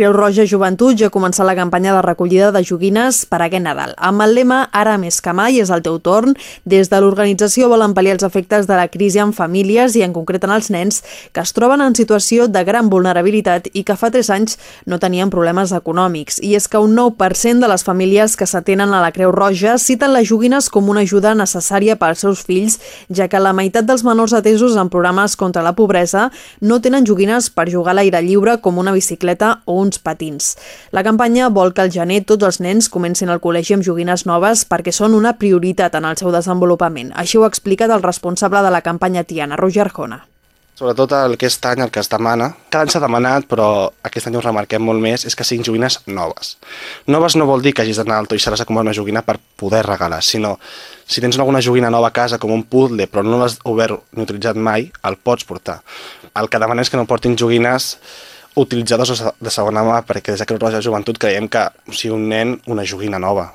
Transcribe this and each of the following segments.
Creu Roja Joventut ja ha començat la campanya de recollida de joguines per aquest Nadal. Amb el lema Ara més que mai és el teu torn, des de l'organització volen pal·liar els efectes de la crisi en famílies i en concret en els nens que es troben en situació de gran vulnerabilitat i que fa 3 anys no tenien problemes econòmics. I és que un 9% de les famílies que s'atenen a la Creu Roja citen les joguines com una ajuda necessària pels seus fills, ja que la meitat dels menors atesos en programes contra la pobresa no tenen joguines per jugar a l'aire lliure com una bicicleta o uns patins. La campanya vol que al gener tots els nens comencin al col·legi amb joguines noves perquè són una prioritat en el seu desenvolupament. Així ho ha explicat el responsable de la campanya Tiana, Roger Arjona. Sobretot aquest any el que es demana, cada any s'ha demanat, però aquest any ho remarquem molt més, és que siguin joguines noves. Noves no vol dir que hagis d'anar al Toys R a comprar una joguina per poder regalar, sinó si tens alguna joguina nova a casa, com un puzzle, però no l'has obert ni utilitzat mai, el pots portar. El que demanem és que no portin joguines utilitzadors de segona mà, perquè des de Creu Roja Joventut creiem que o sigui un nen una joguina nova.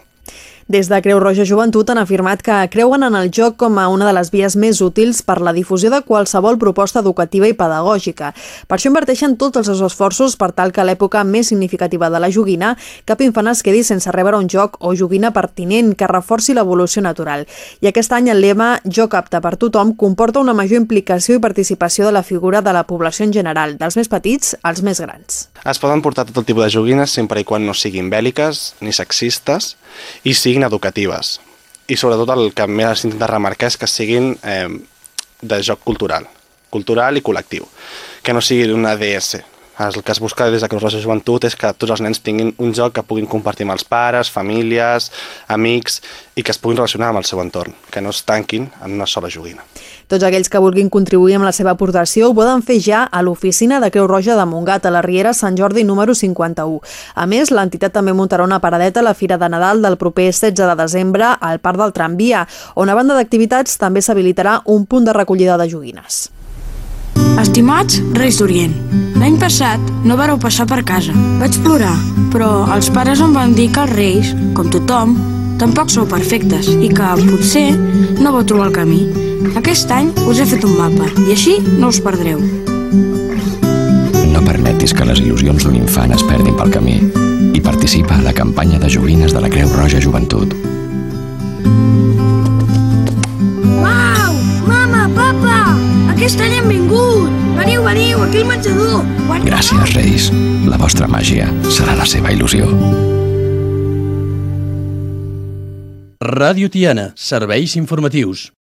Des de Creu Roja Joventut han afirmat que creuen en el joc com a una de les vies més útils per la difusió de qualsevol proposta educativa i pedagògica. Per això inverteixen tots els seus esforços per tal que a l'època més significativa de la joguina cap infant es quedi sense rebre un joc o joguina pertinent que reforci l'evolució natural. I aquest any el lema Joc apte per tothom comporta una major implicació i participació de la figura de la població en general, dels més petits als més grans. Es poden portar tot el tipus de joguines sempre i quan no siguin bèl·liques ni sexistes i siguin educatives. I sobretot el que més s'intenta remarcar és que siguin eh, de joc cultural, cultural i col·lectiu, que no sigui una DS. El que es busca des de Cruz Roja Joventut és que tots els nens tinguin un joc que puguin compartir amb els pares, famílies, amics i que es puguin relacionar amb el seu entorn, que no es tanquin en una sola joguina. Tots aquells que vulguin contribuir amb la seva aportació ho poden fer ja a l'oficina de Creu Roja de Montgat, a la Riera Sant Jordi número 51. A més, l'entitat també muntarà una paradeta a la Fira de Nadal del proper 16 de desembre al Parc del Tramvia, on a banda d'activitats també s'habilitarà un punt de recollida de joguines. Estimats Reis d'Orient, l'any passat no vareu passar per casa. Vaig plorar, però els pares em van dir que els Reis, com tothom, tampoc sou perfectes i que, potser, no vau trobar el camí. Aquest any us he fet un mapa i així no us perdreu. No permetis que les il·lusions d'un infant es perdin pel camí i participa a la campanya de joguines de la Creu Roja Joventut. Uau! Mama, papa! Aquest any hem vingut! Veniu, veniu, aquí al menjador! Guanya Gràcies, Reis. La vostra màgia serà la seva il·lusió. Ràdio Tiana, serveis informatius.